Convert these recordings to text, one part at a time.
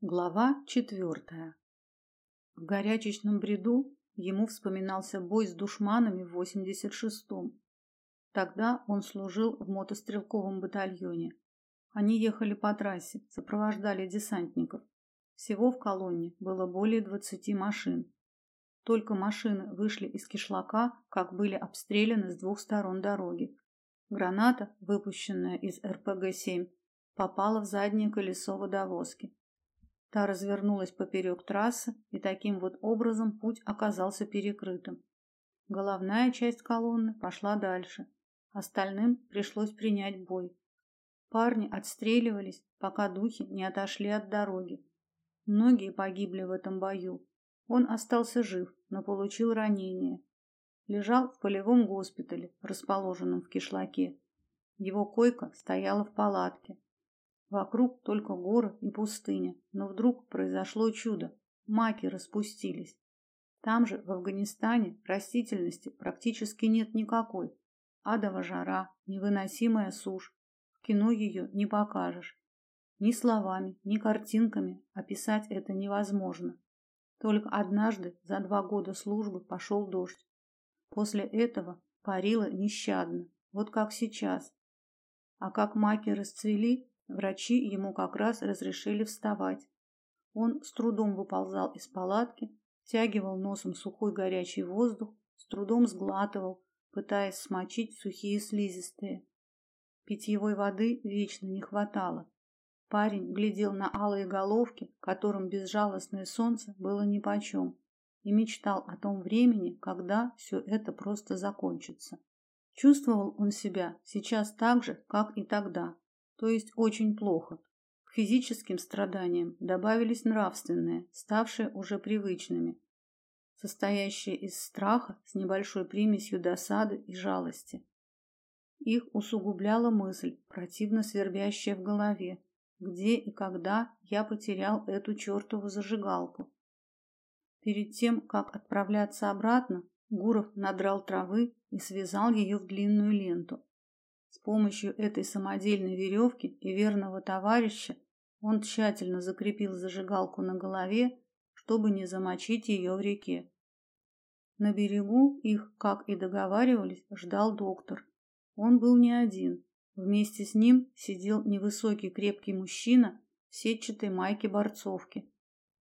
Глава четвертая. В горячечном бреду ему вспоминался бой с душманами в 86-м. Тогда он служил в мотострелковом батальоне. Они ехали по трассе, сопровождали десантников. Всего в колонне было более 20 машин. Только машины вышли из кишлака, как были обстреляны с двух сторон дороги. Граната, выпущенная из РПГ-7, попала в заднее колесо водовозки. Та развернулась поперек трассы, и таким вот образом путь оказался перекрытым. Головная часть колонны пошла дальше. Остальным пришлось принять бой. Парни отстреливались, пока духи не отошли от дороги. Многие погибли в этом бою. Он остался жив, но получил ранение. Лежал в полевом госпитале, расположенном в кишлаке. Его койка стояла в палатке. Вокруг только горы и пустыня, но вдруг произошло чудо. Маки распустились. Там же, в Афганистане, растительности практически нет никакой. Адова жара, невыносимая сушь. В кино ее не покажешь. Ни словами, ни картинками описать это невозможно. Только однажды за два года службы пошел дождь. После этого парило нещадно, вот как сейчас. А как маки расцвели, Врачи ему как раз разрешили вставать. Он с трудом выползал из палатки, втягивал носом сухой горячий воздух, с трудом сглатывал, пытаясь смочить сухие слизистые. Питьевой воды вечно не хватало. Парень глядел на алые головки, которым безжалостное солнце было нипочем, и мечтал о том времени, когда все это просто закончится. Чувствовал он себя сейчас так же, как и тогда, то есть очень плохо. К физическим страданиям добавились нравственные, ставшие уже привычными, состоящие из страха с небольшой примесью досады и жалости. Их усугубляла мысль, противно свербящая в голове, где и когда я потерял эту чертову зажигалку. Перед тем, как отправляться обратно, Гуров надрал травы и связал ее в длинную ленту. С помощью этой самодельной веревки и верного товарища он тщательно закрепил зажигалку на голове, чтобы не замочить ее в реке. На берегу их, как и договаривались, ждал доктор. Он был не один. Вместе с ним сидел невысокий крепкий мужчина в сетчатой майке борцовки.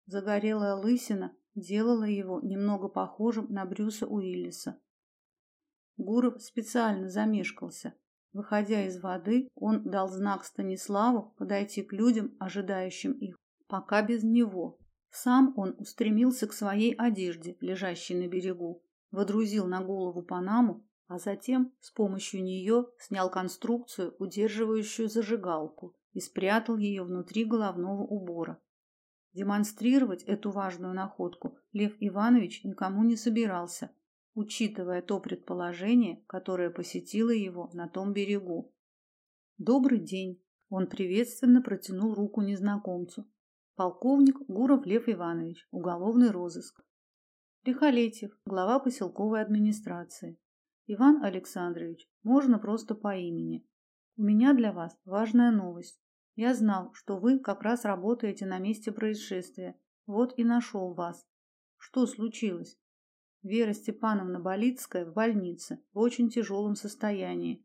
Загорелая лысина делала его немного похожим на Брюса Уиллиса. Гуров специально замешкался, Выходя из воды, он дал знак Станиславу подойти к людям, ожидающим их, пока без него. Сам он устремился к своей одежде, лежащей на берегу, водрузил на голову панаму, а затем с помощью нее снял конструкцию, удерживающую зажигалку, и спрятал ее внутри головного убора. Демонстрировать эту важную находку Лев Иванович никому не собирался, учитывая то предположение, которое посетило его на том берегу. Добрый день. Он приветственно протянул руку незнакомцу. Полковник Гуров Лев Иванович, уголовный розыск. Лихолетьев, глава поселковой администрации. Иван Александрович, можно просто по имени. У меня для вас важная новость. Я знал, что вы как раз работаете на месте происшествия. Вот и нашел вас. Что случилось? Вера Степановна Болицкая в больнице в очень тяжелом состоянии.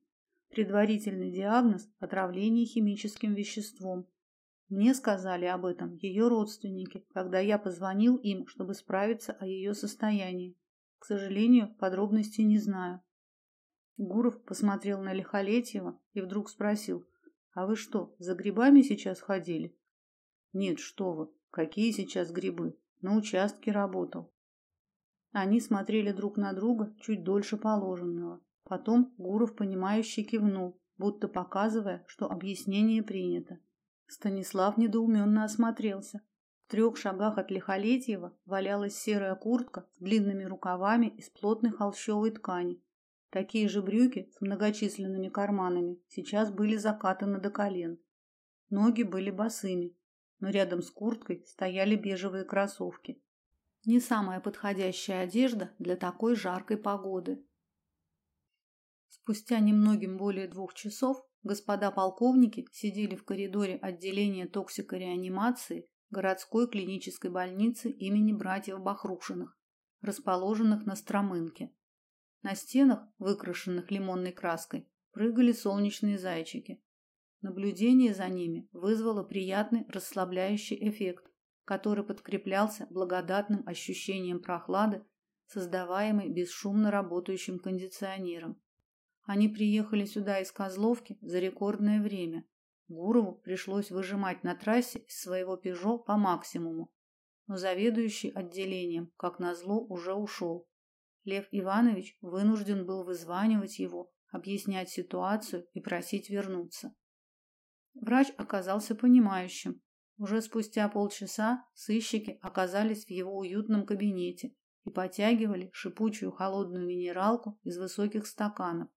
Предварительный диагноз – отравление химическим веществом. Мне сказали об этом ее родственники, когда я позвонил им, чтобы справиться о ее состоянии. К сожалению, подробностей не знаю. Гуров посмотрел на Лихолетьева и вдруг спросил, «А вы что, за грибами сейчас ходили?» «Нет, что вы, какие сейчас грибы? На участке работал». Они смотрели друг на друга чуть дольше положенного. Потом Гуров, понимающе кивнул, будто показывая, что объяснение принято. Станислав недоуменно осмотрелся. В трех шагах от Лихолетьева валялась серая куртка с длинными рукавами из плотной холщовой ткани. Такие же брюки с многочисленными карманами сейчас были закатаны до колен. Ноги были босыми, но рядом с курткой стояли бежевые кроссовки. Не самая подходящая одежда для такой жаркой погоды. Спустя немногим более двух часов господа полковники сидели в коридоре отделения токсикореанимации городской клинической больницы имени братьев Бахрушиных, расположенных на Стромынке. На стенах, выкрашенных лимонной краской, прыгали солнечные зайчики. Наблюдение за ними вызвало приятный расслабляющий эффект, который подкреплялся благодатным ощущением прохлады, создаваемой бесшумно работающим кондиционером. Они приехали сюда из Козловки за рекордное время. Гурову пришлось выжимать на трассе из своего «Пежо» по максимуму, но заведующий отделением, как назло, уже ушел. Лев Иванович вынужден был вызванивать его, объяснять ситуацию и просить вернуться. Врач оказался понимающим. Уже спустя полчаса сыщики оказались в его уютном кабинете и потягивали шипучую холодную минералку из высоких стаканов.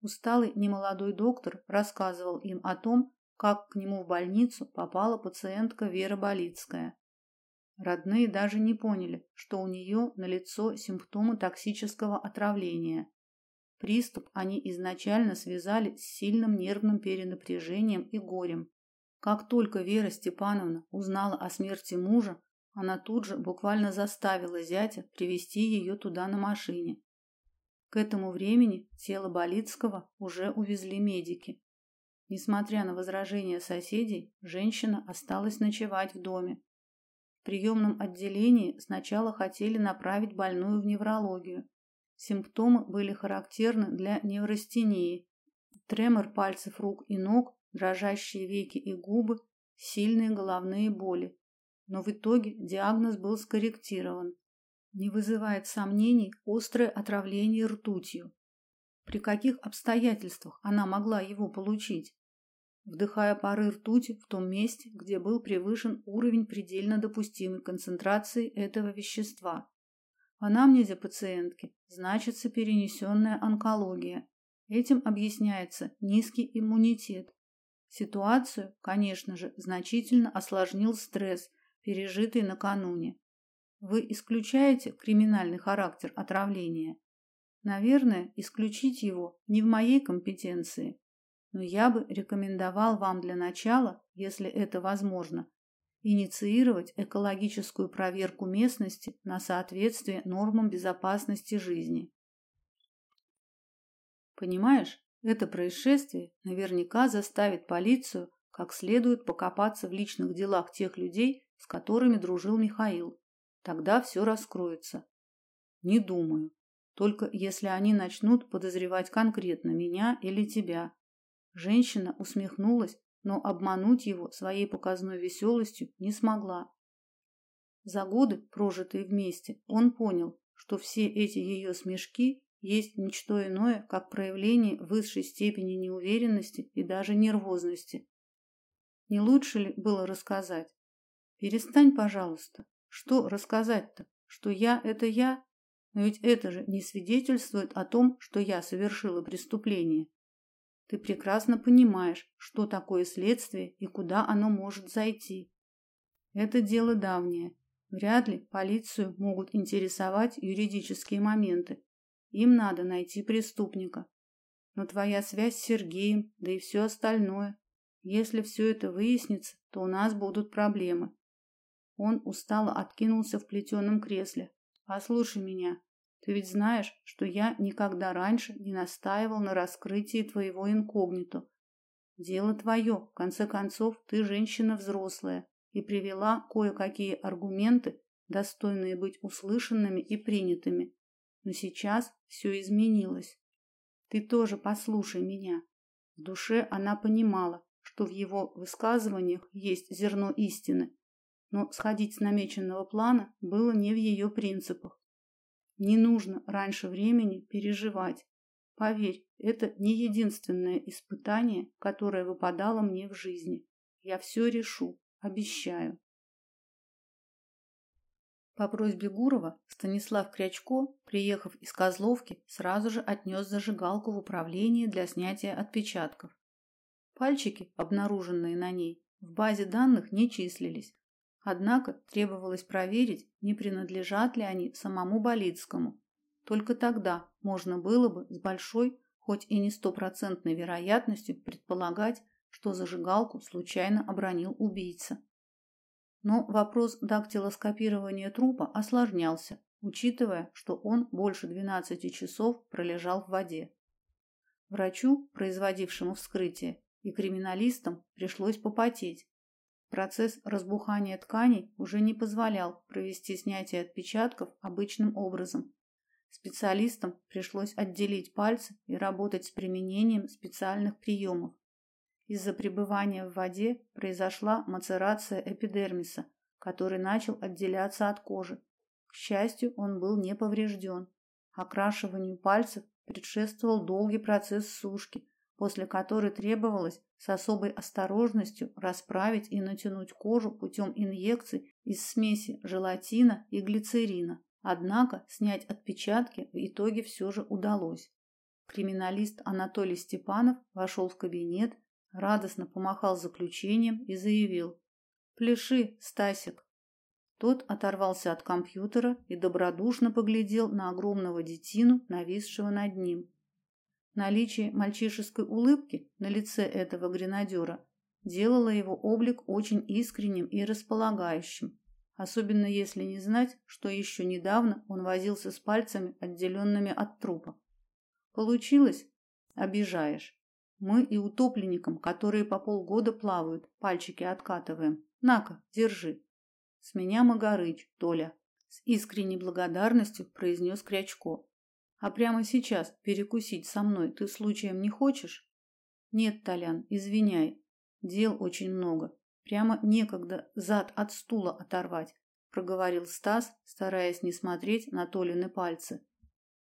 Усталый немолодой доктор рассказывал им о том, как к нему в больницу попала пациентка Вера Болицкая. Родные даже не поняли, что у нее налицо симптомы токсического отравления. Приступ они изначально связали с сильным нервным перенапряжением и горем. Как только Вера Степановна узнала о смерти мужа, она тут же буквально заставила зятя привезти ее туда на машине. К этому времени тело Болицкого уже увезли медики. Несмотря на возражения соседей, женщина осталась ночевать в доме. В приемном отделении сначала хотели направить больную в неврологию, Симптомы были характерны для неврастении. Тремор пальцев рук и ног, дрожащие веки и губы, сильные головные боли. Но в итоге диагноз был скорректирован. Не вызывает сомнений острое отравление ртутью. При каких обстоятельствах она могла его получить? Вдыхая пары ртути в том месте, где был превышен уровень предельно допустимой концентрации этого вещества. В анамнезе пациентки значится перенесенная онкология. Этим объясняется низкий иммунитет. Ситуацию, конечно же, значительно осложнил стресс, пережитый накануне. Вы исключаете криминальный характер отравления? Наверное, исключить его не в моей компетенции, но я бы рекомендовал вам для начала, если это возможно, инициировать экологическую проверку местности на соответствие нормам безопасности жизни. Понимаешь, это происшествие наверняка заставит полицию как следует покопаться в личных делах тех людей, с которыми дружил Михаил. Тогда все раскроется. Не думаю. Только если они начнут подозревать конкретно меня или тебя. Женщина усмехнулась но обмануть его своей показной веселостью не смогла. За годы, прожитые вместе, он понял, что все эти ее смешки есть ничто иное, как проявление высшей степени неуверенности и даже нервозности. Не лучше ли было рассказать? Перестань, пожалуйста. Что рассказать-то? Что я – это я? Но ведь это же не свидетельствует о том, что я совершила преступление. Ты прекрасно понимаешь, что такое следствие и куда оно может зайти. Это дело давнее. Вряд ли полицию могут интересовать юридические моменты. Им надо найти преступника. Но твоя связь с Сергеем, да и все остальное. Если все это выяснится, то у нас будут проблемы. Он устало откинулся в плетеном кресле. Послушай меня. Ты ведь знаешь, что я никогда раньше не настаивал на раскрытии твоего инкогнито. Дело твое, в конце концов, ты женщина взрослая и привела кое-какие аргументы, достойные быть услышанными и принятыми. Но сейчас все изменилось. Ты тоже послушай меня. В душе она понимала, что в его высказываниях есть зерно истины, но сходить с намеченного плана было не в ее принципах. Не нужно раньше времени переживать. Поверь, это не единственное испытание, которое выпадало мне в жизни. Я все решу, обещаю. По просьбе Гурова Станислав Крячко, приехав из Козловки, сразу же отнес зажигалку в управление для снятия отпечатков. Пальчики, обнаруженные на ней, в базе данных не числились, Однако требовалось проверить, не принадлежат ли они самому Болицкому. Только тогда можно было бы с большой, хоть и не стопроцентной вероятностью предполагать, что зажигалку случайно обронил убийца. Но вопрос дактилоскопирования трупа осложнялся, учитывая, что он больше 12 часов пролежал в воде. Врачу, производившему вскрытие, и криминалистам пришлось попотеть. Процесс разбухания тканей уже не позволял провести снятие отпечатков обычным образом. Специалистам пришлось отделить пальцы и работать с применением специальных приемов. Из-за пребывания в воде произошла мацерация эпидермиса, который начал отделяться от кожи. К счастью, он был не поврежден. Окрашиванию пальцев предшествовал долгий процесс сушки, после которой требовалось с особой осторожностью расправить и натянуть кожу путем инъекций из смеси желатина и глицерина. Однако снять отпечатки в итоге все же удалось. Криминалист Анатолий Степанов вошел в кабинет радостно помахал заключением и заявил: "Пляши, Стасик". Тот оторвался от компьютера и добродушно поглядел на огромного детину, нависшего над ним. Наличие мальчишеской улыбки на лице этого гренадера делало его облик очень искренним и располагающим, особенно если не знать, что еще недавно он возился с пальцами, отделенными от трупа. Получилось? Обижаешь. Мы и утопленникам, которые по полгода плавают, пальчики откатываем. На-ка, держи. С меня Магарыч, Толя. С искренней благодарностью произнес Крячко. А прямо сейчас перекусить со мной ты случаем не хочешь? Нет, Толян, извиняй. Дел очень много. Прямо некогда зад от стула оторвать, проговорил Стас, стараясь не смотреть на Толины пальцы.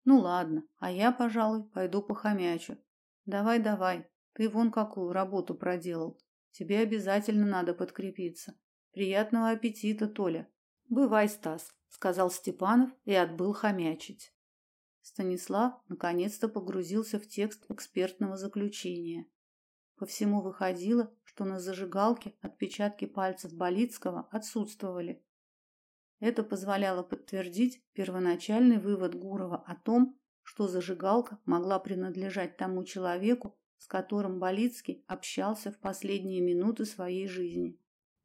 Ну ладно, а я, пожалуй, пойду похомячу. Давай, давай. Ты вон какую работу проделал. Тебе обязательно надо подкрепиться. Приятного аппетита, Толя. Бывай, Стас, сказал Степанов и отбыл хомячить. Станислав наконец-то погрузился в текст экспертного заключения. По всему выходило, что на зажигалке отпечатки пальцев Болицкого отсутствовали. Это позволяло подтвердить первоначальный вывод Гурова о том, что зажигалка могла принадлежать тому человеку, с которым Болицкий общался в последние минуты своей жизни.